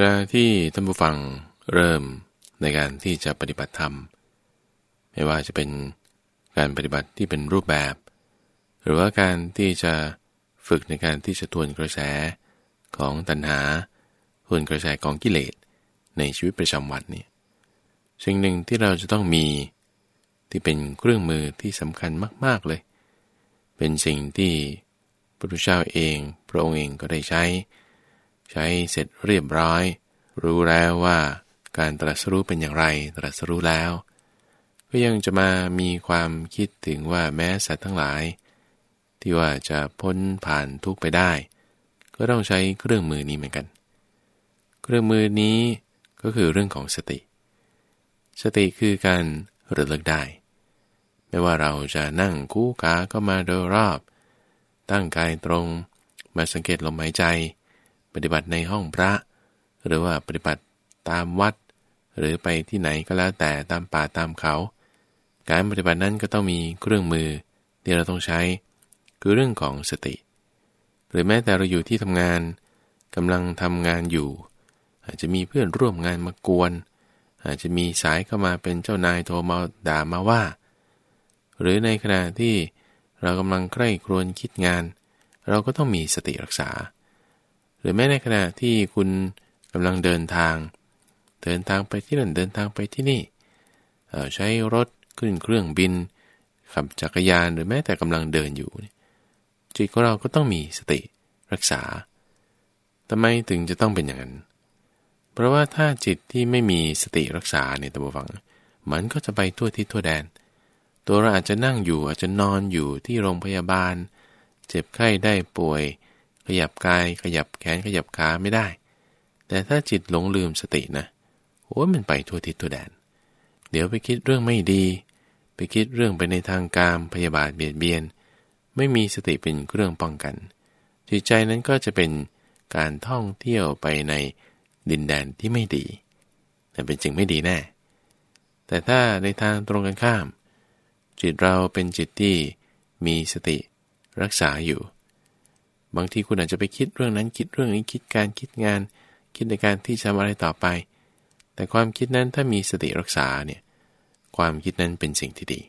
วลาที่ท่านผู้ฟังเริ่มในการที่จะปฏิบัติธรรม ไม่ว่าจะเป็นการปฏิบัติที่เป็นรูปแบบ หรือว่าการที่จะฝึกในการที่จะทวนกระแสของตัณหาทวนกระแสของกิเลสในชีวิตประจำวันนี่สิ่งหนึ่งที่เราจะต้องมีที่เป็นเครื่องมือที่สำคัญมาก ๆเลย เป็นสิ่งที่พระพุทธเจ้าเองพระองค์เองก็ได้ใช้ ใช้เสร็จเรียบร้อย รู้แล้วว่าการตรัสรู้เป็นอย่างไร ตรัสรู้แล้ว ก็ยังจะมามีความคิดถึงว่าแม้สัตว์ทั้งหลาย ที่ว่าจะพ้นผ่านทุกไปได้ ก็ต้องใช้เครื่องมือนี้เหมือนกัน เครื่องมือนี้ก็คือเรื่องของสติ สติคือการระลึกได้ ไม่ว่าเราจะนั่งคู่ขาก็มาโดยรอบ ตั้งกายตรง มาสังเกตลมหายใจ ฏิบัติในห้องพระ หรือว่าปฏิบัติตามวัด หรือไปที่ไหนก็แล้วแต่ตามป่าตามเขา การปฏิบัตินั้นก็ต้องมีเครื่องมือที่เราต้องใช้ คือเรื่องของสติ หรือแม้แต่เราอยู่ที่ทำงานกำลังทำงานอยู่ อาจจะมีเพื่อนร่วมงานมากวน อาจจะมีสายเข้ามาเป็นเจ้านายโทรมาด่ามาว่า หรือในขณะที่เรากำลังใกล้ครวนคิดงาน เราก็ต้องมีสติรักษา หรือแม้ในขณะที่คุณกำลังเดินทาง เดินทางไปที่นั่นเดินทางไปที่นี่ใช้รถขึ้นเครื่องบิน ขับจักรยานหรือแม้แต่กำลังเดินอยู่ จิตของเราก็ต้องมีสติรักษาทำไมถึงจะต้องเป็นอย่างนั้น เพราะว่าถ้าจิตที่ไม่มีสติรักษาในตัวฝัง มันก็จะไปทั่วทิศทั่วแดน ตัวเราอาจจะนั่งอยู่อาจจะนอนอยู่ที่โรงพยาบาล เจ็บไข้ได้ป่วย ขยับกาย ขยับแขนขยับขาไม่ได้ แต่ถ้าจิตหลงลืมสตินะโอ้ยมันไปทั่วทิศทั่วแดน เดี๋ยวไปคิดเรื่องไม่ดี ไปคิดเรื่องไปในทางการพยาบาทเบียดเบียน ไม่มีสติเป็นเครื่องป้องกัน จิตใจนั้นก็จะเป็นการท่องเที่ยวไปในดินแดนที่ไม่ดีแต่เป็นสิ่งไม่ดีแน่ แต่ถ้าในทางตรงกันข้าม จิตเราเป็นจิตที่มีสติรักษาอยู่ บางทีคุณอาจจะไปคิดเรื่องนั้นคิดเรื่องนี้คิดการคิดงาน คิดในการที่จะทำอะไรต่อไป แต่ความคิดนั้นถ้ามีสติรักษาเนี่ยความคิดนั้นเป็นสิ่งที่ดี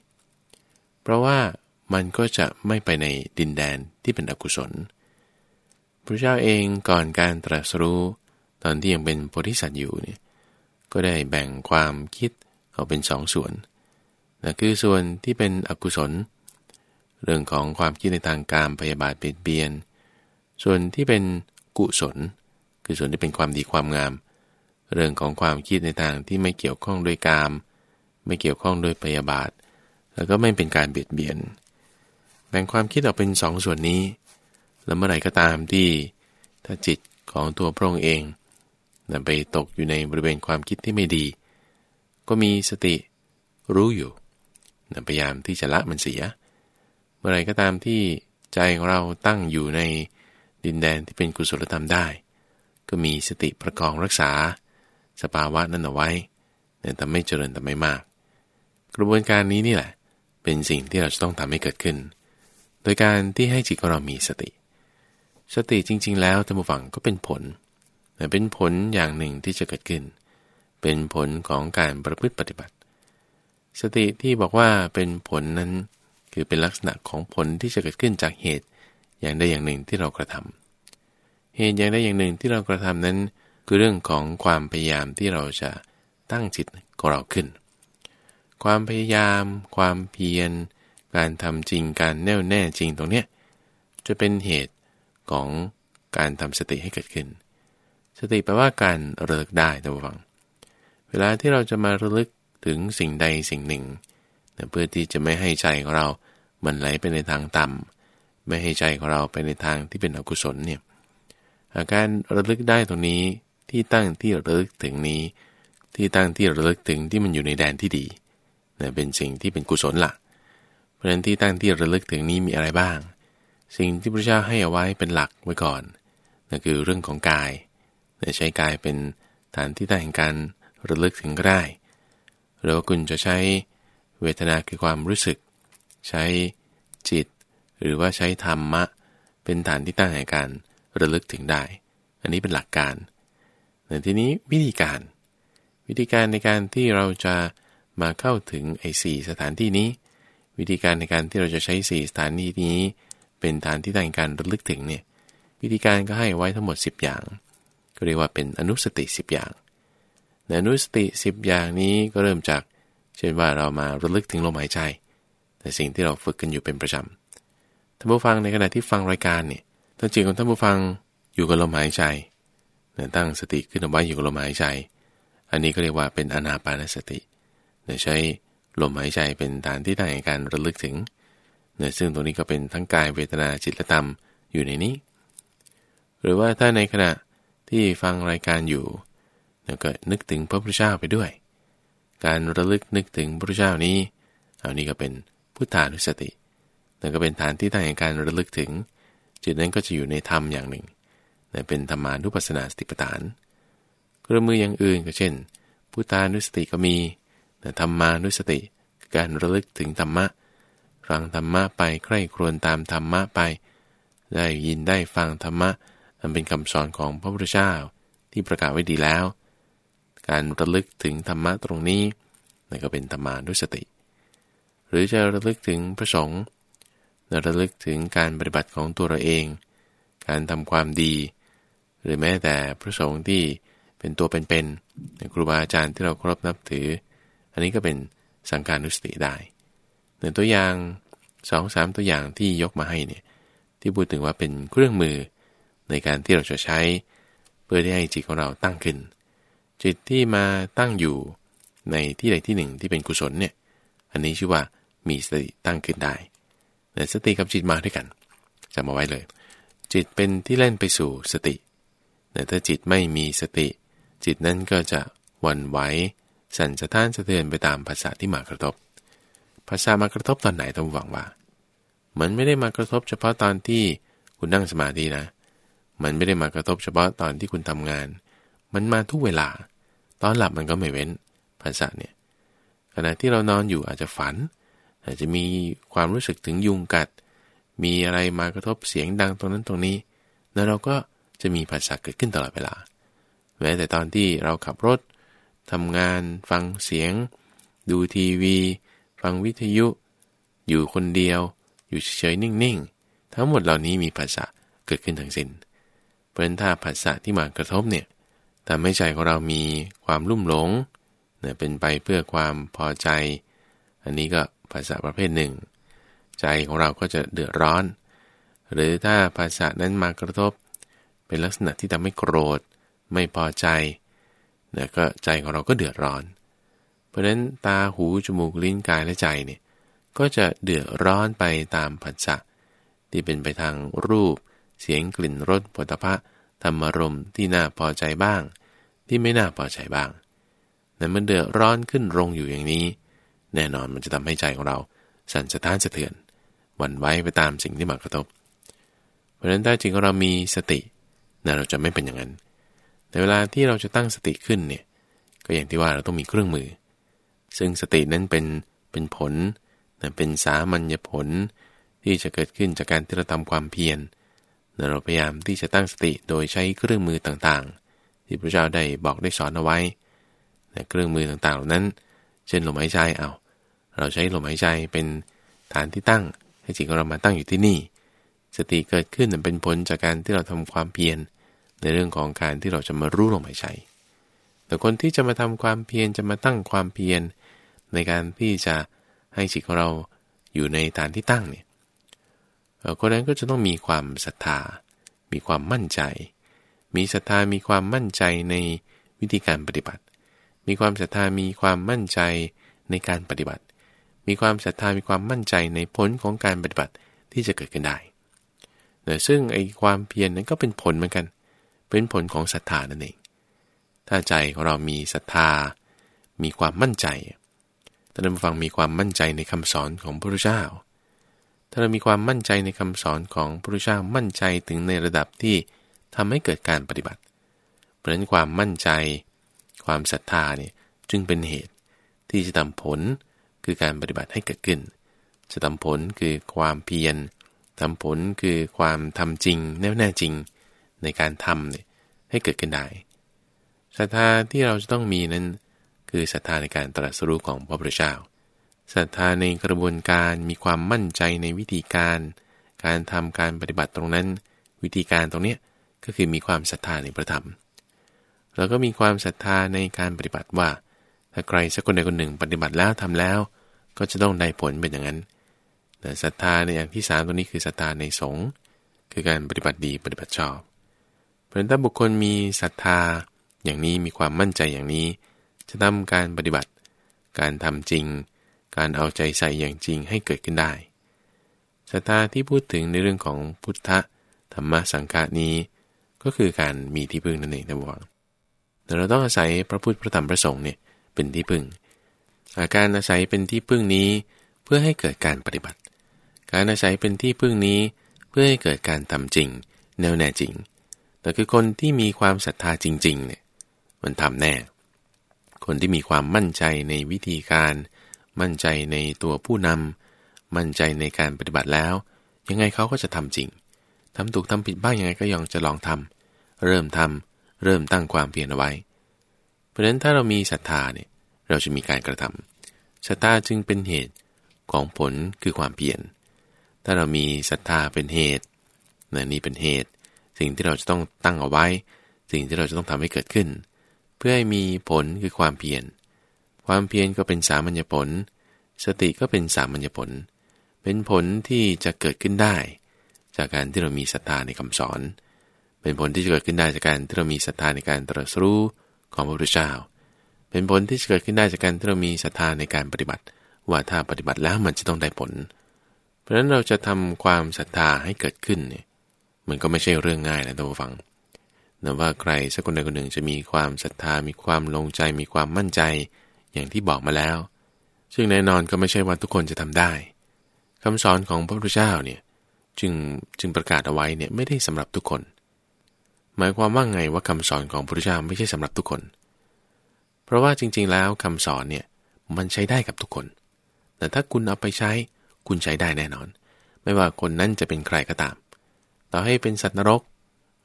เพราะว่ามันก็จะไม่ไปในดินแดนที่เป็นอกุศล พระเจ้าเองก่อนการตรัสรู้ตอนที่ยังเป็นโพธิสัตว์อยู่เนี่ยก็ได้แบ่งความคิดออกเป็นสองส่วนนะคือส่วนที่เป็นอกุศล เรื่องของความคิดในทางการพยาบาทเปลี่ยนเบียน ส่วนที่เป็นกุศล คือส่วนที่เป็นความดีความงาม เรื่องของความคิดในทางที่ไม่เกี่ยวข้องด้วยกาม ไม่เกี่ยวข้องด้วยพยาบาท แล้วก็ไม่เป็นการเบียดเบียน แบ่งความคิดออกเป็นสองส่วนนี้ แล้วเมื่อไหร่ก็ตามที่ถ้าจิตของตัวพระองค์เองนะไปตกอยู่ในบริเวณความคิดที่ไม่ดี ก็มีสติรู้อยู่นะพยายามที่จะละมันเสีย เมื่อไรก็ตามที่ใจของเราตั้งอยู่ใน ดินแดนที่เป็นกุศลธรรมได้ ก็มีสติประคองรักษา สภาวะนั้นเอาไว้แต่ไม่เจริญแต่ไม่มาก กระบวนการนี้นี่แหละ เป็นสิ่งที่เราจะต้องทำให้เกิดขึ้น โดยการที่ให้จิตของเรามีสติ สติจริง ๆ แล้วท่านผู้ฟังก็เป็นผลแต่เป็นผลอย่างหนึ่งที่จะเกิดขึ้น เป็นผลของการประพฤติปฏิบัติ สติที่บอกว่าเป็นผลนั้นคือเป็นลักษณะของผลที่จะเกิดขึ้นจากเหตุ อย่างใดอย่างหนึ่งที่เรากระทำเหตุอย่างใดอย่างหนึ่งที่เรากระทำนั้น คือเรื่องของความพยายามที่เราจะตั้งจิตของเราขึ้น ความพยายาม ความเพียร การทำจริงการแน่วแน่จริงตรงเนี้ยจะเป็นเหตุของการทำสติให้เกิดขึ้น สติแปลว่าการระลึกได้ท่านผู้ฟัง เวลาที่เราจะมาระลึกถึงสิ่งใดสิ่งหนึ่ง เพื่อที่จะไม่ให้ใจของเรามันไหลไปในทางต่ำ ไม่ให้ใจของเราไปในทางที่เป็นอกุศลเนี่ยอาการระลึกได้ตรงนี้ที่ตั้งที่ระลึกถึงนี้ ที่ตั้งที่ระลึกถึงที่มันอยู่ในแดนที่ดีเนี่ยเป็นสิ่งที่เป็นกุศลละเพราะฉะนั้นที่ตั้งที่ระลึกถึงนี้มีอะไรบ้าง สิ่งที่พระเจ้าให้เอาไว้เป็นหลักไว้ก่อนนั่นคือเรื่องของกายใช้กายเป็นฐานที่ตั้งแห่งการระลึกถึงก็ได้หรือว่าคุณจะใช้เวทนาคือความรู้สึก ใช้จิต หรือว่าใช้ธรรมะ เป็นฐานที่ตั้งแห่งการระลึกถึงได้ อันนี้เป็นหลักการแต่ทีนี้วิธีการ วิธีการในการที่เราจะมาเข้าถึงไอ้สี่สถานที่นี้ วิธีการในการที่เราจะใช้สี่สถานที่นี้ เป็นฐานที่ตั้งการระลึกถึงเนี่ยวิธีการก็ให้ไว้ทั้งหมด 10 อย่าง ก็เรียกว่าเป็นอนุสติ 10 อย่างในอนุสติ 10 อย่างนี้ก็เริ่มจาก เช่นว่าเรามาระลึกถึงลมหายใจ แต่สิ่งที่เราฝึกกันอยู่เป็นประจำ ท่านผู้ฟังในขณะที่ฟังรายการเนี่ยตั้งจิตของท่านผู้ฟังอยู่กับลมหายใจตั้งสติขึ้นเอาไว้อยู่กับลมหายใจ อันนี้ก็เรียกว่าเป็นอนาปานสติใช้ลมหายใจเป็นฐานที่ตั้งในการระลึกถึงเนี่ยซึ่งตรงนี้ก็เป็นทั้งกายเวทนาจิตและธรรมอยู่ในนี้ หรือว่าถ้าในขณะที่ฟังรายการอยู่เราก็นึกถึงพระพุทธเจ้าไปด้วย การระลึกนึกถึงพระพุทธเจ้านี้ เอานี้ก็เป็นพุทธานุสติ นั่ก็เป็นฐานที่ตั้งในการระลึกถึง จิตนั้นก็จะอยู่ในธรรมอย่างหนึ่งนั่เป็นธรรมานุปัสสนาสติปัฏฐานเครื่องมืออย่างอื่นก็เช่นพุทธานุสติก็มีแต่ธรรมานุสติ การระลึกถึงธรรมะฟังธรรมะไปใคร่ครวญตามธรรมะไป ได้ยินได้ฟังธรรมะมันเป็นคำสอนของพระพุทธเจ้าที่ประกาศไว้ดีแล้ว การระลึกถึงธรรมะตรงนี้นั่นก็เป็นธรรมานุสติ หรือจะระลึกถึงพระสงฆ์ ระลึกถึงการปฏิบัติของตัวเราเอง การทำความดี หรือแม้แต่พระสงฆ์ที่เป็นตัวเป็นๆครูบาอาจารย์ที่เราเคารพนับถือ อันนี้ก็เป็นสังการนุสติได้หนึ่งตัวอย่างสองสามตัวอย่างที่ยกมาให้เนี่ยที่พูดถึงว่าเป็นเครื่องมือในการที่เราจะใช้ เพื่อที่ให้จิตของเราตั้งขึ้น จิตที่มาตั้งอยู่ในที่ใดที่หนึ่งที่เป็นกุศลเนี่ยอันนี้ชื่อว่ามีสติตั้งขึ้นได้ แต่สติกับจิตมาด้วยกันจำเอาไว้เลย จิตเป็นที่เล่นไปสู่สติ แต่ถ้าจิตไม่มีสติ จิตนั้นก็จะวันไหวสั่นสะท้านสะเทือนไปตามภาษาที่มากระทบ ภาษามากระทบตอนไหนต้องหวังว่า มันไม่ได้มากระทบเฉพาะตอนที่คุณนั่งสมาธินะ มันไม่ได้มากระทบเฉพาะตอนที่คุณทำงาน มันมาทุกเวลา ตอนหลับมันก็ไม่เว้นภาษาเนี่ย ขณะที่เรานอนอยู่อาจจะฝัน อาจจะมีความรู้สึกถึงยุงกัด มีอะไรมากระทบเสียงดังตรงนั้นตรงนี้ แล้วเราก็จะมีภาษาเกิดขึ้นตลอดเวลา แม้แต่ตอนที่เราขับรถทำงานฟังเสียง ดูทีวี ฟังวิทยุ อยู่คนเดียว อยู่เฉยๆนิ่งๆ ทั้งหมดเหล่านี้มีภาษาเกิดขึ้นทั้งสิน้นเพราะฉะนั้นถ้าภาษาที่มากระทบเนี่ยทำให้ใจของเรามีความลุ่มหลงเนี่ยเป็นไปเพื่อความพอใจ อันนี้ก็ ภาษาประเภทหนึ่ง ใจของเราก็จะเดือดร้อน หรือถ้าภาษานั้นมากระทบ เป็นลักษณะที่ทำให้โกรธ ไม่พอใจเนะก็ใจของเราก็เดือดร้อน เพราะฉะนั้นตาหูจมูกลิ้นกายและใจเนี่ยก็จะเดือดร้อนไปตามผัสสะที่เป็นไปทางรูป เสียงกลิ่นรสผลิตภัณฑ์ธรรมรมที่น่าพอใจบ้าง ที่ไม่น่าพอใจบ้างนั้นมันเดือดร้อนขึ้นรงอยู่อย่างนี้ แน่นอนมันจะทำให้ใจของเรา สั่นสะท้านสะเทือนวันไว้ไปตามสิ่งที่มากระทบ เพราะฉะนั้นถ้าจริงของเรามีสตินะเราจะไม่เป็นอย่างนั้น แต่เวลาที่เราจะตั้งสติขึ้นเนี่ยก็อย่างที่ว่าเราต้องมีเครื่องมือ ซึ่งสตินั้นเป็นเป็นผลเป็นสามัญญผลที่จะเกิดขึ้นจากการที่เราทำความเพียรเราพยายามที่จะตั้งสติโดยใช้เครื่องมือต่างๆ ที่พระเจ้าได้บอกได้สอนเอาไว้เครื่องมือต่างๆเหล่านั้น เช่นลมหายใจเอา เราใช้ลมหายใจเป็นฐานที่ตั้ง ให้จิตของเรามาตั้งอยู่ที่นี่ สติเกิดขึ้นเป็นผลจากการที่เราทำความเพียรในเรื่องของการที่เราจะมารู้ลมหายใจ แต่คนที่จะมาทำความเพียรจะมาตั้งความเพียรในการที่จะให้จิตของเราอยู่ในฐานที่ตั้งเนี่ยคนนั้นก็จะต้องมีความศรัทธา มีความมั่นใจ มีศรัทธา มีความมั่นใจในวิธีการปฏิบัติ มีความศรัทธามีความมั่นใจในการปฏิบัติ มีความศรัทธามีความมั่นใจในผลของการปฏิบัติที่จะเกิดขึ้นได้แต่ซึ่งไอ้ความเพียรนั้นก็เป็นผลเหมือนกัน เป็นผลของศรัทธานั่นเอง ถ้าใจของเรามีศรัทธา มีความมั่นใจถ้าเราฟังมีความมั่นใจในคำสอนของพระพุทธเจ้า ถ้าเรามีความมั่นใจในคำสอนของพระพุทธเจ้ามั่นใจถึงในระดับที่ทำให้เกิดการปฏิบัติ เพราะนั้นความมั่นใจ ความศรัทธาเนี่ยจึงเป็นเหตุที่จะทำผลคือการปฏิบัติให้เกิดขึ้น จะทำผลคือความเพียรทำผลคือความทำจริงแน่แน่จริงในการทำเนี่ยให้เกิดขึ้นได้ศรัทธาที่เราจะต้องมีนั้น คือศรัทธาในการตรัสรู้ของพระพุทธเจ้าศรัทธาในกระบวนการมีความมั่นใจในวิธีการ การทำการปฏิบัติตรงนั้น วิธีการตรงนี้ก็คือมีความศรัทธาในพระธรรม แล้วก็มีความศรัทธาในการปฏิบัติว่า ถ้าใครสักคนใดคนหนึ่งปฏิบัติแล้วทำแล้ว ก็จะต้องได้ผลเป็นอย่างนั้นแต่ศรัทธาในอย่างที่สามตัวนี้คือศรัทธาในสงฆ์คือการปฏิบัติดีปฏิบัติชอบ เพราะถ้าบุคคลมีศรัทธาอย่างนี้มีความมั่นใจอย่างนี้ จะทำการปฏิบัติ การทำจริง การเอาใจใส่อย่างจริงให้เกิดขึ้นได้ศรัทธาที่พูดถึงในเรื่องของพุทธธรรมสังฆานี้ ก็คือการมีที่พึ่งนั่นเองนะบอก แต่เราต้องอาศัยพระพุทธพระธรรมพระสงฆ์เนี่ยเป็นที่พึ่ง อาการอาศัยเป็นที่พึ่งนี้เพื่อให้เกิดการปฏิบัติ การอาศัยเป็นที่พึ่งนี้เพื่อให้เกิดการทำจริง แนวแน่จริง แต่คือคนที่มีความศรัทธาจริงๆเนี่ยมันทำแน่ คนที่มีความมั่นใจในวิธีการ มั่นใจในตัวผู้นำมั่นใจในการปฏิบัติแล้ว ยังไงเขาก็จะทำจริงทำถูกทำผิดบ้างยังไงก็ยังจะลองทำเริ่มทำ เริ่มตั้งความเพียรเอาไว้ เพราะฉะนั้นถ้าเรามีศรัทธาเนี่ยเราจะมีการกระทำศรัทธาจึงเป็นเหตุของผลคือความเพียรถ้าเรามีศรัทธาเป็นเหตุนี่เป็นเหตุ สิ่งที่เราจะต้องตั้งเอาไว้ สิ่งที่เราจะต้องทำให้เกิดขึ้น เพื่อให้มีผลคือความเพียร ความเพียรก็เป็นสามัญญผล สติก็เป็นสามัญญผล เป็นผลที่จะเกิดขึ้นได้ จากการที่เรามีศรัทธาในคำสอน เป็นผลที่จะเกิดขึ้นได้จากการที่เรามีศรัทธาในการตรัสรู้ของพระพุทธเจ้า เป็นผลที่จะเกิดขึ้นได้จากการที่เรามีศรัทธาในการปฏิบัติ ว่าถ้าปฏิบัติแล้วมันจะต้องได้ผล เพราะฉะนั้นเราจะทำความศรัทธาให้เกิดขึ้นเนี่ยมันก็ไม่ใช่เรื่องง่ายนะท่านผู้ฟังนะว่าใครสักคนใดคนหนึ่งจะมีความศรัทธา มีความลงใจ มีความมั่นใจ อย่างที่บอกมาแล้ว ซึ่งแน่นอนก็ไม่ใช่ว่าทุกคนจะทำได้คำสอนของพระพุทธเจ้าเนี่ยจึงจึงประกาศเอาไว้เนี่ยไม่ได้สำหรับทุกคน หมายความว่าไงว่าคำสอนของพระพุทธเจ้าไม่ใช่สำหรับทุกคน เพราะว่าจริง ๆ แล้วคำสอนเนี่ยมันใช้ได้กับทุกคน แต่ถ้าคุณเอาไปใช้คุณใช้ได้แน่นอน ไม่ว่าคนนั้นจะเป็นใครก็ตาม ต่อให้เป็นสัตว์นรก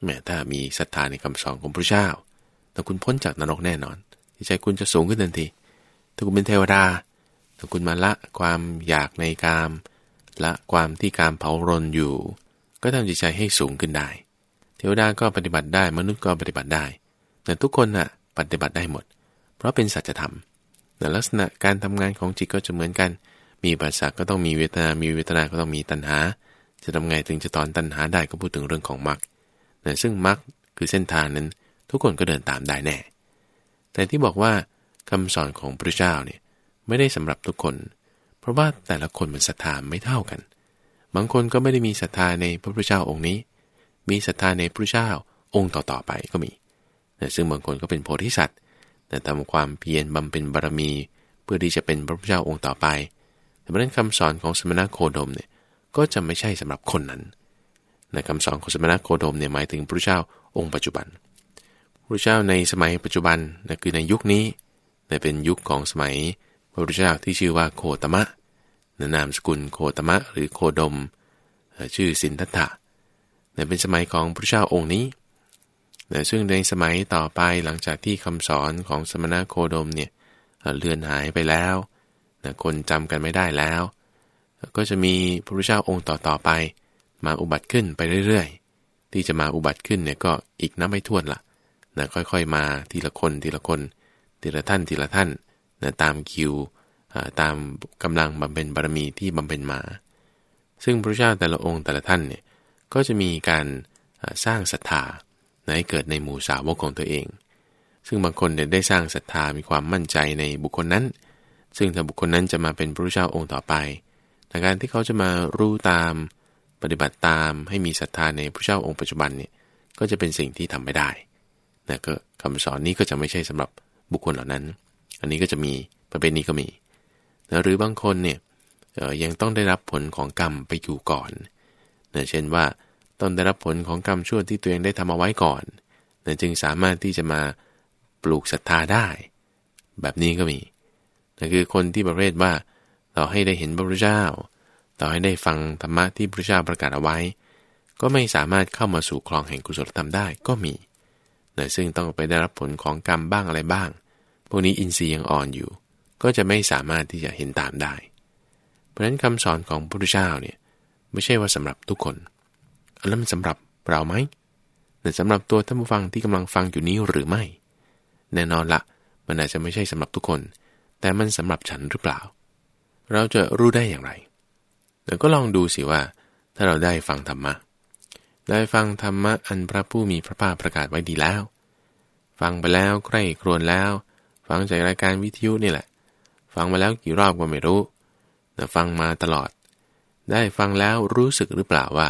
แม้ถ้ามีศรัทธาในคำสอนของพระเจ้า แต่คุณพ้นจากนรกแน่นอนใจคุณจะสูงขึ้นทันที ถ้าคุณเป็นเทวดา ถ้าคุณมาละความอยากในกาม ละความที่กามเผารนอยู่ ก็ทำจิตใจให้สูงขึ้นได้ เทวดาก็ปฏิบัติได้ มนุษย์ก็ปฏิบัติได้ แต่ทุกคนน่ะปฏิบัติได้หมด เพราะเป็นสัจธรรมแต่ลักษณะการทำงานของจิตก็จะเหมือนกัน มีปัสสะก็ต้องมีเวทนา มีเวทนาก็ต้องมีตัณหา จะทำไงถึงจะตอนตัณหาได้ก็พูดถึงเรื่องของมรรคนะซึ่งมรรคคือเส้นทางนั้น ทุกคนก็เดินตามได้แน่ แต่ที่บอกว่าคำสอนของพระเจ้าเนี่ยไม่ได้สำหรับทุกคน เพราะว่าแต่ละคนมันศรัทธาไม่เท่ากัน บางคนก็ไม่ได้มีศรัทธาในพระพุทธเจ้าองค์นี้ มีศรัทธาในพระเจ้าองค์ต่อๆไปก็มีแต่ซึ่งบางคนก็เป็นโพธิสัตว์แต่ทำความเพียรบำเพ็ญบารมี เพื่อที่จะเป็นพระพุทธเจ้าองค์ต่อไปแต่เพราะนั้นคำสอนของสมณโคดมเนี่ยก็จะไม่ใช่สำหรับคนนั้นในคำสอนของสมณโคดมเนี่ยหมายถึงพระเจ้าองค์ปัจจุบันพระเจ้าในสมัยปัจจุบันนะคือในยุคนี้นะเป็นยุคของสมัยพระพุทธเจ้าที่ชื่อว่าโคตมะนามสกุลโคตมะหรือโคดม ชื่อสินทัตถะ นะเป็นสมัยของพระเจ้าองค์นี้นะซึ่งในสมัยต่อไปหลังจากที่คำสอนของสมณโคดมเนี่ยเลือนหายไปแล้วนะคนจำกันไม่ได้แล้ว ก็จะมีพระพุทธเจ้าองค์ต่อๆไป มาอุบัติขึ้นไปเรื่อยๆ ที่จะมาอุบัติขึ้นเนี่ยก็อีกนับไม่ถ้วนละนะค่อยๆมาทีละคนทีละคน ทีละท่านทีละท่านนะตามคิวตามกำลังบำเพ็ญบารมีที่บำเพ็ญมา ซึ่งพระเจ้าแต่ละองค์แต่ละท่านเนี่ย ก็จะมีการสร้างศรัทธาให้เกิดในหมู่สาวกของตัวเอง ซึ่งบางคนเนี่ยได้สร้างศรัทธามีความมั่นใจในบุคคลนั้น ซึ่งถ้าบุคคลนั้นจะมาเป็นพระเจ้าองค์ต่อไปแต่การที่เขาจะมารู้ตามปฏิบัติตามให้มีศรัทธาในพระเจ้าองค์ปัจจุบันเนี่ยก็จะเป็นสิ่งที่ทำไม่ได้นะก็คำสอนนี้ก็จะไม่ใช่สำหรับบุคคลเหล่านั้น อันนี้ก็จะมีประเภทนี้ก็มีนะหรือบางคนเนี่ยยังต้องได้รับผลของกรรมไปอยู่ก่อน นะเช่นว่าต้องได้รับผลของกรรมชั่วที่ตัวเองได้ทำเอาไว้ก่อนนะจึงสามารถที่จะมาปลูกศรัทธาได้ แบบนี้ก็มีนะคือคนที่ประเภทว่าเราให้ได้เห็นพระพุทธเจ้า ต่อให้ได้ฟังธรรมะที่พระพุทธเจ้าประกาศเอาไว้ ก็ไม่สามารถเข้ามาสู่คลองแห่งกุศลธรรมได้ก็มีนะซึ่งต้องไปได้รับผลของกรรมบ้างอะไรบ้าง พวกนี้อินทรีย์ยังอ่อนอยู่ ก็จะไม่สามารถที่จะเห็นตามได้ เพราะฉะนั้นคำสอนของพระพุทธเจ้าเนี่ย ไม่ใช่ว่าสำหรับทุกคนแล้วมันสำหรับเราไหมแต่สำหรับตัวท่านผู้ฟังที่กำลังฟังอยู่นี้หรือไม่ แน่นอนละมันอาจจะไม่ใช่สำหรับทุกคน แต่มันสำหรับฉันหรือเปล่า เราจะรู้ได้อย่างไรเดี๋ยวก็ลองดูสิว่า ถ้าเราได้ฟังธรรมะ ได้ฟังธรรมะอันพระผู้มีพระภาคประกาศไว้ดีแล้ว ฟังไปแล้วใคร่ครวญแล้ว ฟังจากรายการวิทยุนี่แหละ ฟังมาแล้วกี่รอบก็ไม่รู้แต่ฟังมาตลอด ได้ฟังแล้วรู้สึกหรือเปล่าว่า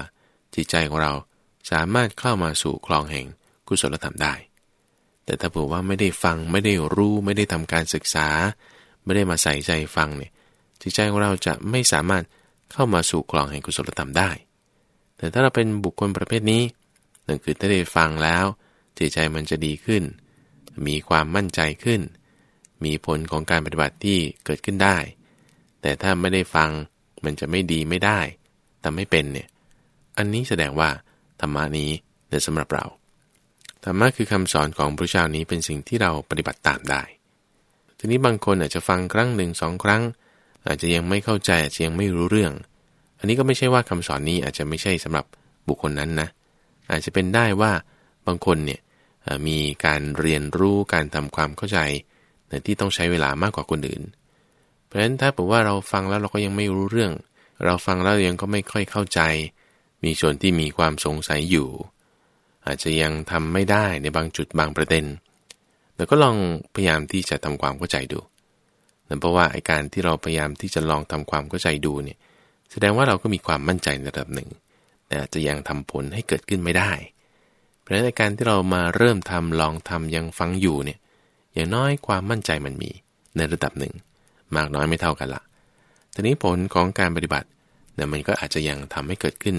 จิตใจของเราสามารถเข้ามาสู่คลองแห่งกุศลธรรมได้ แต่ถ้าเผื่อว่าไม่ได้ฟังไม่ได้รู้ไม่ได้ทำการศึกษา ไม่ได้มาใส่ใจฟังเนี่ยจิตใจของเราจะไม่สามารถเข้ามาสู่คลองแห่งกุศลธรรมได้ แต่ถ้าเราเป็นบุคคลประเภทนี้นั่นคือถ้าได้ฟังแล้วจิตใจมันจะดีขึ้น มีความมั่นใจขึ้น มีผลของการปฏิบัติที่เกิดขึ้นได้ แต่ถ้าไม่ได้ฟัง มันจะไม่ดีไม่ได้ทำไม่เป็นเนี่ย อันนี้แสดงว่าธรรมานี้เป็นสำหรับเราธรรมะคือคำสอนของพระเจ้านี้เป็นสิ่งที่เราปฏิบัติตามได้ ทีนี้บางคนอาจจะฟังครั้งหนึ่งสองครั้ง อาจจะยังไม่เข้าใจอาจจะยังไม่รู้เรื่อง อันนี้ก็ไม่ใช่ว่าคำสอนนี้อาจจะไม่ใช่สำหรับบุคคลนั้นนะ อาจจะเป็นได้ว่าบางคนเนี่ยมีการเรียนรู้การทำความเข้าใจแต่ที่ต้องใช้เวลามากกว่าคนอื่น ราะฉะนั้นถ้าบอกว่าเราฟังแล้วเราก็ยังไม่รู้เรื่อง เราฟังแล้วยังก็ไม่ค่อยเข้าใจ มีส่วนที่มีความสงสัยอยู่ อาจจะยังทำไม่ได้ในบางจุดบางประเด็นแล้วก็ลองพยายามที่จะทำความเข้าใจดูนั่นเพราะว่าไอการที่เราพยายามที่จะลองทำความเข้าใจดูเนี่ย แสดงว่าเราก็มีความมั่นใจในระดับหนึ่ง แต่อาจจะยังทำผลให้เกิดขึ้นไม่ได้ เพราะฉะนั้นการที่เรามาเริ่มทำลองทำยังฟังอยู่เนี่ย อย่างน้อยความมั่นใจมันมีในระดับหนึ่ง มากน้อยไม่เท่ากันละทีนี้ผลของการปฏิบัติเนี่ยมันก็อาจจะยังทำให้เกิดขึ้น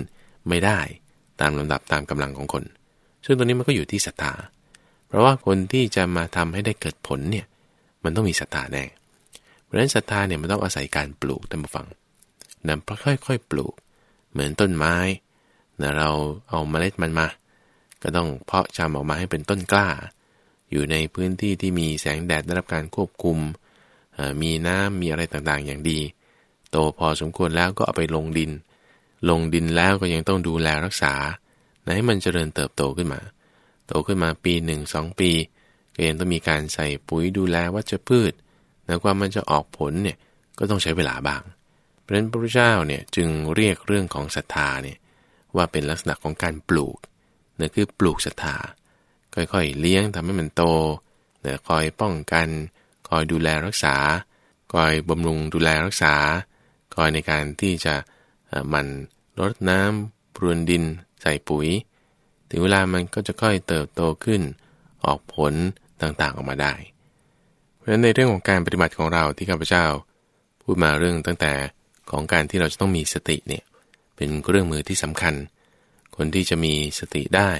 ไม่ได้ตามลำดับตามกำลังของคน ซึ่งตัวนี้มันก็อยู่ที่ศรัทธา เพราะว่าคนที่จะมาทำให้ได้เกิดผลเนี่ยมันต้องมีศรัทธาแน่ เพราะฉะนั้นศรัทธาเนี่ยมันต้องอาศัยการปลูกตามฟังนำค่อยๆปลูก เหมือนต้นไม้นะเราเอาเมล็ดมันมา ก็ต้องเพาะชำออกมาให้เป็นต้นกล้า อยู่ในพื้นที่ที่มีแสงแดดได้รับการควบคุม มีน้ำมีอะไรต่างๆ อย่างดี โตพอสมควรแล้วก็เอาไปลงดิน ลงดินแล้วก็ยังต้องดูแลรักษาให้มันเจริญเติบโตขึ้นมา โตขึ้นมาปีหนึ่งสองปีก็ยังต้องมีการใส่ปุ๋ยดูแลวัชพืชแล้วกว่ามันจะออกผลเนี่ยก็ต้องใช้เวลาบ้าง เพราะฉะนั้นพระพุทธเจ้าเนี่ยจึงเรียกเรื่องของศรัทธาเนี่ยว่าเป็นลักษณะของการปลูกนั่นคือปลูกศรัทธา ค่อยๆ เลี้ยงทำให้มันโตเนี่ยคอยป้องกัน คอยดูแลรักษา คอยบำรุงดูแลรักษา คอยในการที่จะมันลดน้ำปรวนดินใส่ปุ๋ย ถึงเวลามันก็จะค่อยเติบโตขึ้น ออกผลต่างๆออกมาได้ เพราะฉะนั้นในเรื่องของการปฏิบัติของเราที่ข้าพเจ้า พูดมาเรื่องตั้งแต่ของการที่เราจะต้องมีสติเนี่ยเป็นเรื่องมือที่สำคัญ คนที่จะมีสติได้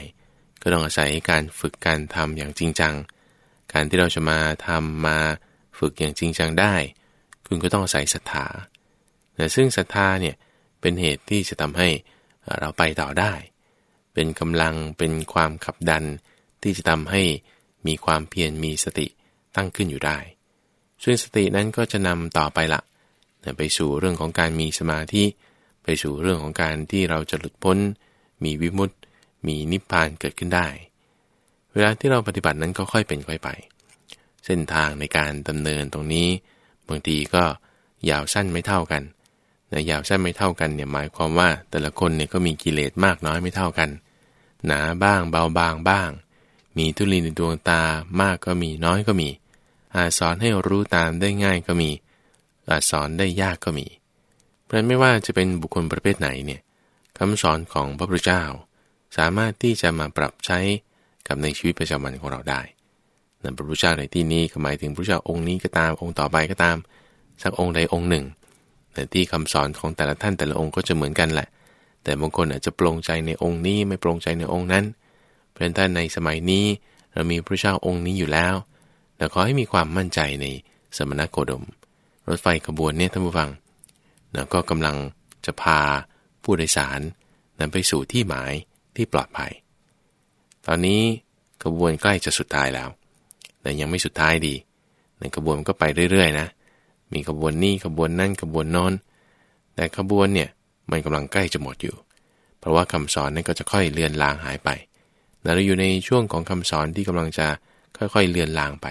ก็ต้องอาศัยการฝึกการทำอย่างจริงจัง การที่เราจะมาทำมาฝึกอย่างจริงจังได้ คุณก็ต้องอาศัยศรัทธาแต่ซึ่งศรัทธาเนี่ยเป็นเหตุที่จะทำให้เราไปต่อได้ เป็นกำลังเป็นความขับดันที่จะทำให้มีความเพียรมีสติตั้งขึ้นอยู่ได้ ซึ่งสตินั้นก็จะนำต่อไปละไปสู่เรื่องของการมีสมาธิ ไปสู่เรื่องของการที่เราจะหลุดพ้น มีวิมุตติ มีนิพพานเกิดขึ้นได้ เวลาที่เราปฏิบัตินั้นก็ค่อยเป็นค่อยไป เส้นทางในการดำเนินตรงนี้ บางทีก็ยาวสั้นไม่เท่ากันนะยาวสั้นไม่เท่ากันเนี่ยหมายความว่าแต่ละคนเนี่ยก็มีกิเลสมากน้อยไม่เท่ากัน หนาบ้างเบาบางบ้าง มีทุลีในดวงตามากก็มีน้อยก็มีอาสอนให้รู้ตามได้ง่ายก็มีอาสอนได้ยากก็มี เพราะไม่ว่าจะเป็นบุคคลประเภทไหนเนี่ยคำสอนของพระพุทธเจ้า สามารถที่จะมาปรับใช้ กับในชีวิตประจำวันของเราได้นั่นพระพุทธเจ้าในที่นี้ก็หมายถึงพระพุทธเจ้าองค์นี้ก็ตามองค์ต่อไปก็ตาม สักองค์ใดองค์หนึ่ง แต่ที่คำสอนของแต่ละท่านแต่ละองค์ก็จะเหมือนกันแหละ แต่บางคนอาจจะปรงใจในองค์นี้ไม่ปรงใจในองค์นั้น เพราะฉะนั้นในสมัยนี้เรามีพระเจ้าองค์นี้อยู่แล้วแต่ขอให้มีความมั่นใจในสมณโคดม รถไฟขบวนนี้ท่านผู้ฟังนะก็กำลังจะพาผู้โดยสารนำไปสู่ที่หมายที่ปลอดภัย ตอนนี้ขบวนใกล้จะสุดท้ายแล้ว แต่ยังไม่สุดท้ายดีในขบวนก็ไปเรื่อยๆนะ มีขบวนนี้ขบวนนั่นขบวนนอนแต่ขบวนเนี่ยมันกำลังใกล้จะหมดอยู่ เพราะว่าคำสอนนั้นก็จะค่อยเลือนลางหายไปเราอยู่ในช่วงของคำสอนที่กำลังจะค่อยๆเลือนลางไป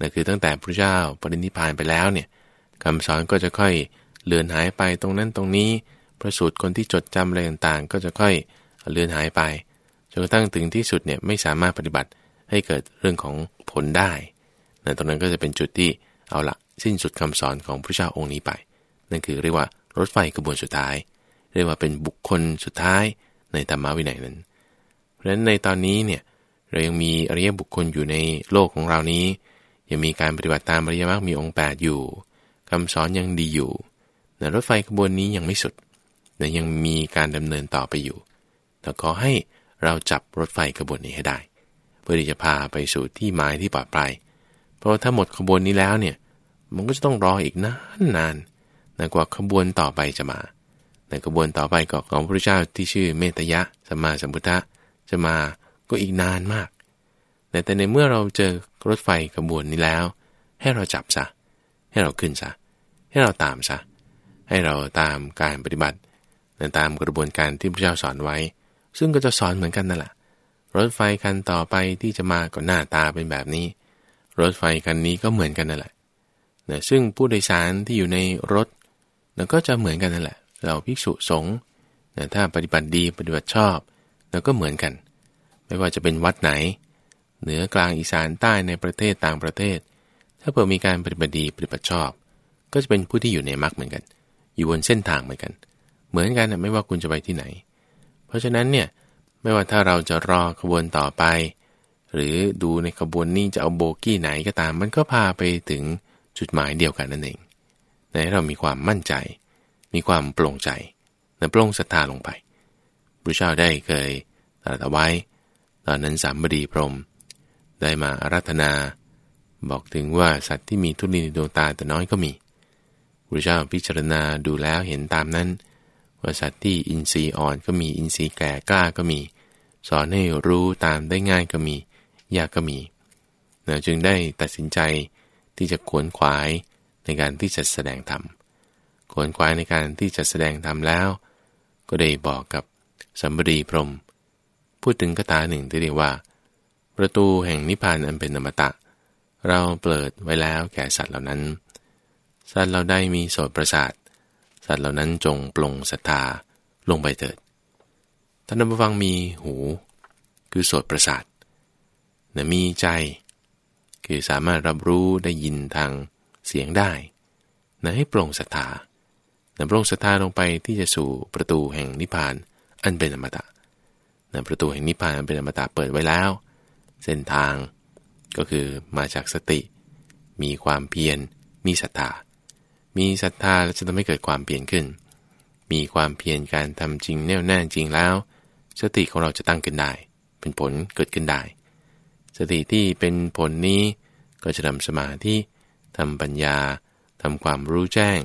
นั่นคือตั้งแต่พระเจ้าปรินิพานไปแล้วเนี่ยคำสอนก็จะค่อยเลือนหายไปตรงนั้นตรงนี้ พระสูตรคนที่จดจำอะไรต่างๆ ก็จะค่อยเลือนหายไป จนกระทั่งถึงที่สุดเนี่ยไม่สามารถปฏิบัติให้เกิดเรื่องของผลได้นั่นตรงนั้นก็จะเป็นจุดที่เอาละสิ้นสุดคำสอนของพระเจ้าองค์นี้ไป นั่นคือเรียกว่ารถไฟกระบวนสุดท้าย เรียกว่าเป็นบุคคลสุดท้ายในธรรมวินัยนั้น เพราะฉะนั้นในตอนนี้เนี่ยเรายังมีอริยบุคคลอยู่ในโลกของเรานี้ ยังมีการปฏิบัติตามอริยมรรคมีองค์ 8 อยู่คำสอนยังดีอยู่แต่รถไฟขบวนนี้ยังไม่สุดแต่ยังมีการดำเนินต่อไปอยู่ แต่ขอให้ เราจับรถไฟขบวนนี้ให้ได้ เพื่อที่จะพาไปสู่ที่หมายที่ปลอดภัยเพราะถ้าหมดขบวนนี้แล้วเนี่ยมันก็จะต้องรออีกนานนานนกว่าขบวนต่อไปจะมาในขบวนต่อไปก็ของพระเจ้าที่ชื่อเมตยะสัมมาสัมพุทธะจะมาก็อีกนานมาก แต่แต่ในเมื่อเราเจอรถไฟขบวนนี้แล้ว ให้เราจับซะให้เราขึ้นซะให้เราตามซะให้เราตามการปฏิบัติตามกระบวนการที่พระเจ้าสอนไว้ ซึ่งก็จะสอนเหมือนกันนั่นแหละรถไฟคันต่อไปที่จะมาก็หน้าตาเป็นแบบนี้ รถไฟคันนี้ก็เหมือนกันนั่นแหละนะซึ่งผู้โดยสารที่อยู่ในรถนะก็จะเหมือนกันนั่นแหละ เราภิกษุสงฆ์นะถ้าปฏิบัติดีปฏิบัติชอบเราก็เหมือนกัน ไม่ว่าจะเป็นวัดไหน เหนือกลางอีสานใต้ในประเทศต่างประเทศ ถ้าเปิดมีการปฏิบัติดีปฏิบัติชอบ ก็จะเป็นผู้ที่อยู่ในมรรคเหมือนกัน อยู่บนเส้นทางเหมือนกัน เหมือนกันไม่ว่าคุณจะไปที่ไหน เพราะฉะนั้นเนี่ยไม่ว่าถ้าเราจะรอขบวนต่อไป หรือดูในขบวนนี้จะเอาโบกี้ไหนก็ตาม มันก็พาไปถึงจุดหมายเดียวกันนั่นเองในเรามีความมั่นใจ มีความโปร่งใจและโปร่งศรัทธาลงไปพระเจ้าได้เคยตรัสไว้ ตอนนั้นสามบดีพรม ได้มาอารัธนา บอกถึงว่าสัตว์ที่มีทุลีในดวงตาแต่น้อยก็มีพระเจ้าพิจารณาดูแล้วเห็นตามนั้น ว่าสัตว์ที่อินทรีย์อ่อนก็มีอินทรีย์แก่กล้าก็มี สอนให้รู้ตามได้ง่ายก็มียากก็มีจึงได้ตัดสินใจที่จะขวนขวายในการที่จะแสดงธรรมขวนขวายในการที่จะแสดงธรรมแล้ว ก็ได้บอกกับสัมบดีพรม พูดถึงคาถาหนึ่งที่เรียกว่า ประตูแห่งนิพพานอันเป็นอมตะ เราเปิดไว้แล้วแก่สัตว์เหล่านั้น สัตว์เราได้มีโสตประสาท สัตว์เหล่านั้นจงปลงศรัทธาลงไปเถิดท่านผู้ฟังมีหู คือโสตประสาทนะมีใจ คือสามารถรับรู้ได้ยินทางเสียงได้นะให้ปลงศรัทธานะปลงศรัทธาลงไปที่จะสู่ประตูแห่งนิพพานอันเป็นอมตะนะประตูแห่งนิพพานอันเป็นอมตะเปิดไว้แล้ว เส้นทางก็คือมาจากสติ มีความเพียรมีศรัทธา มีศรัทธาแล้วจะทำให้เกิดความเปลี่ยนขึ้น มีความเพียรการทำจริงแน่วแน่จริงแล้ว สติของเราจะตั้งขึ้นได้ เป็นผลเกิดขึ้นได้ สติที่เป็นผลนี้ก็จะทำสมาธิทำปัญญาทำความรู้แจ้ง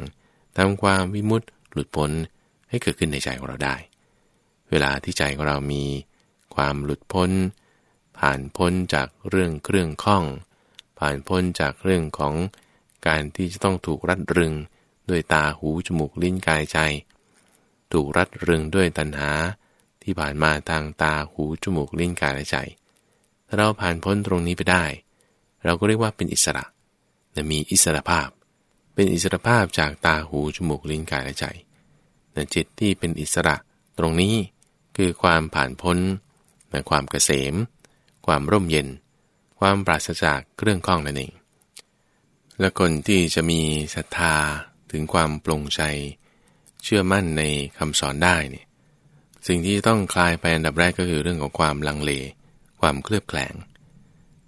ทำความวิมุตติหลุดพ้นให้เกิดขึ้นในใจของเราได้ เวลาที่ใจของเรามีความหลุดพ้น ผ่านพ้นจากเรื่องเครื่องข้อง ผ่านพ้นจากเรื่องของ การที่จะต้องถูกรัดรึง ด้วยตาหูจมูกลิ้นกายใจ ถูกรัดรึงด้วยตัณหา ที่ผ่านมาทางตาหูจมูกลิ้นกายและใจถ้าเราผ่านพ้นตรงนี้ไปได้ เราก็เรียกว่าเป็นอิสระแต่มีอิสระภาพ เป็นอิสระภาพจากตาหูจมูกลิ้นกายและใจแต่จิตที่เป็นอิสระตรงนี้คือความผ่านพ้นในความเกษม ความร่มเย็น ความปราศจากเครื่องข้องนั่นเอง และคนที่จะมีศรัทธาถึงความปลงใจ เชื่อมั่นในคำสอนได้เนี่ยสิ่งที่ต้องคลายไปอันดับแรกก็คือเรื่องของความลังเล ความเคลือบแคลง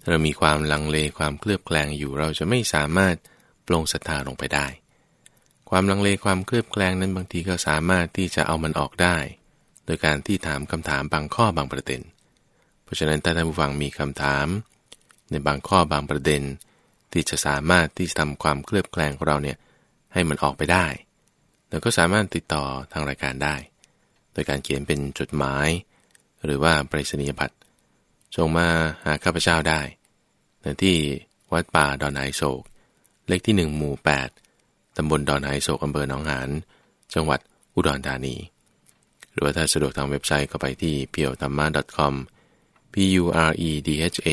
ถ้าเรามีความลังเลความเคลือบแคลงอยู่เราจะไม่สามารถปลงศรัทธาลงไปได้ ความลังเลความเคลือบแคลงนั้นบางทีก็สามารถที่จะเอามันออกได้ โดยการที่ถามคำถามบางข้อบางประเด็น เพราะฉะนั้นถ้าท่านผู้ฟังมีคำถาม ในบางข้อบางประเด็น ที่จะสามารถที่จะทำความเคลือบแคลงของเราเนี่ยให้มันออกไปได้เราก็สามารถติดต่อทางรายการได้ โดยการเขียนเป็นจดหมาย หรือว่าปริศนียบัตรส่งมาหาข้าพเจ้าได้ที่วัดป่าดอนไฮโศก เลขที่หนึ่งหมู่ 8 ตำบลดอนไฮโศกอำเภอหนองหาน จังหวัดอุดรธานี หรือว่าถ้าสะดวกทางเว็บไซต์ก็ไปที่ p i o t a m m a com p u r e d h a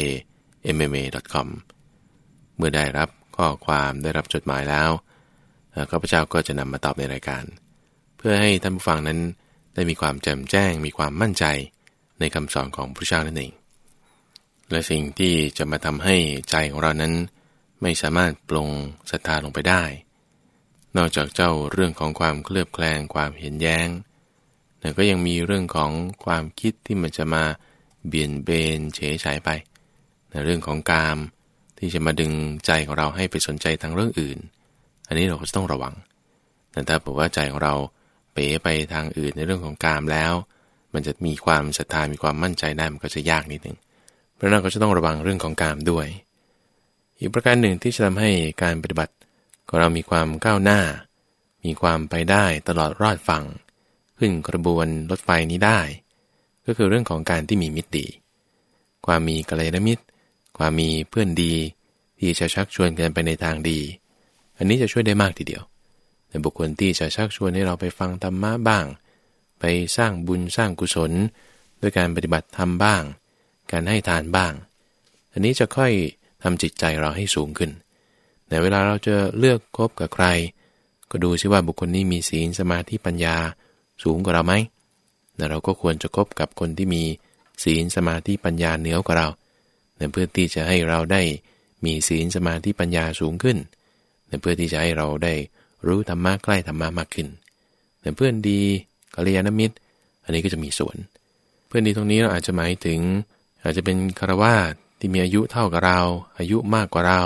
m m a com เมื่อได้รับข้อความได้รับจดหมายแล้วข้าพเจ้าก็จะนำมาตอบในรายการ เพื่อให้ท่านผู้ฟังนั้นได้มีความแจ่มแจ้ง มีความมั่นใจในคำสอนของพระเจ้านั่นเองและสิ่งที่จะมาทำให้ใจของเรานั้น ไม่สามารถปลงศรัทธาลงไปได้ นอกจากเจ้าเรื่องของความเคลือบแคลงความเห็นแย้งแต่ก็ยังมีเรื่องของความคิดที่มันจะมาเบี่ยนเบนเฉยฉายไปในเรื่องของกาม ที่จะมาดึงใจของเราให้ไปสนใจทางเรื่องอื่น อันนี้เราก็ต้องระวัง แต่ถ้าบอกว่าใจของเราเป๋ไปทางอื่นในเรื่องของกามแล้ว มันจะมีความศรัทธามีความมั่นใจได้มันก็จะยากนิดหนึ่งเพราะนั้นก็จะต้องระวังเรื่องของกามด้วย อีกประการหนึ่งที่จะทำให้การปฏิบัติของเรามีความก้าวหน้า มีความไปได้ตลอดรอดฝั่ง ขึ้นกระบวนรถไฟนี้ได้ ก็คือเรื่องของการที่มีมิตรดี ความมีกัลยาณมิตร ความมีเพื่อนดี ที่จะชักชวนกันไปในทางดี อันนี้จะช่วยได้มากทีเดียวแต่บุคคลที่จะชักชวนให้เราไปฟังธรรมะบ้าง ไปสร้างบุญสร้างกุศล ด้วยการปฏิบัติธรรมบ้าง การให้ทานบ้าง อันนี้จะค่อยทำจิตใจเราให้สูงขึ้นแต่เวลาเราจะเลือกคบกับใคร ก็ดูซิว่าบุคคลนี้มีศีลสมาธิปัญญาสูงกว่าเราไหมแต่เราก็ควรจะคบกับคนที่มีศีลสมาธิปัญญาเหนือกว่าเรา เพื่อที่จะให้เราได้มีศีลสมาธิปัญญาสูงขึ้น เพื่อที่จะให้เราได้รู้ธรรมะใกล้ธรรมะมากขึ้นแต่เพื่อนดีกัลยาณมิตร อันนี้ก็จะมีส่วน เพื่อนดีตรงนี้เราอาจจะหมายถึง อาจจะเป็นคารวาสที่มีอายุเท่ากับเรา อายุมากกว่าเรา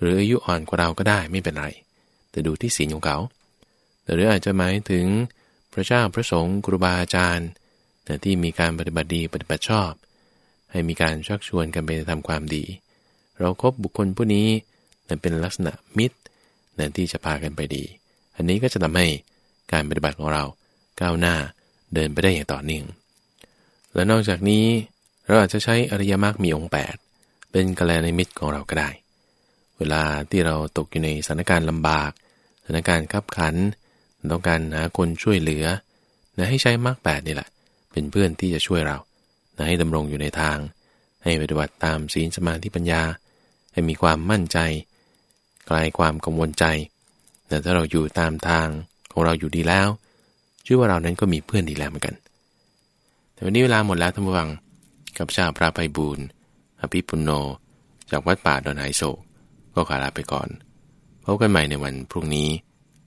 หรืออายุอ่อนกว่าเราก็ได้ไม่เป็นไร แต่ดูที่ศีลของเขา หรืออาจจะหมายถึงพระเจ้าพระสงฆ์ครูบาอาจารย์ แต่ที่มีการปฏิบัติดีปฏิบัติชอบ ให้มีการชักชวนกันไปทำความดี เราครบบุคคลผู้นี้นั่นเป็นลักษณะมิตรนั่นที่จะพากันไปดี อันนี้ก็จะทำให้การปฏิบัติของเราก้าวหน้าเดินไปได้อย่างต่อเนื่อง และนอกจากนี้เราอาจจะใช้อริยมรรคมีองค์ 8 เป็นกัลยาณมิตรของเราก็ได้ เวลาที่เราตกอยู่ในสถานการณ์ลำบากสถานการณ์ขับขันต้องการหาคนช่วยเหลือนะให้ใช้มรรคแปดนี่แหละ เป็นเพื่อนที่จะช่วยเรา ให้ดำรงอยู่ในทาง ให้ปฏิบัติตามศีลสมาธิปัญญา ให้มีความมั่นใจคลายความกังวลใจแต่ถ้าเราอยู่ตามทางของเราอยู่ดีแล้วชื่อว่าเรานั้นก็มีเพื่อนดีแล้วเหมือนกัน แต่วันนี้เวลาหมดแล้วท่านผู้ฟังกับชาพระไพบูรณ์อภิปุโน จากวัดป่าดอนไฮโศกก็ขอลาไปก่อนพบกันใหม่ในวันพรุ่งนี้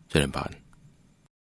เจริญพร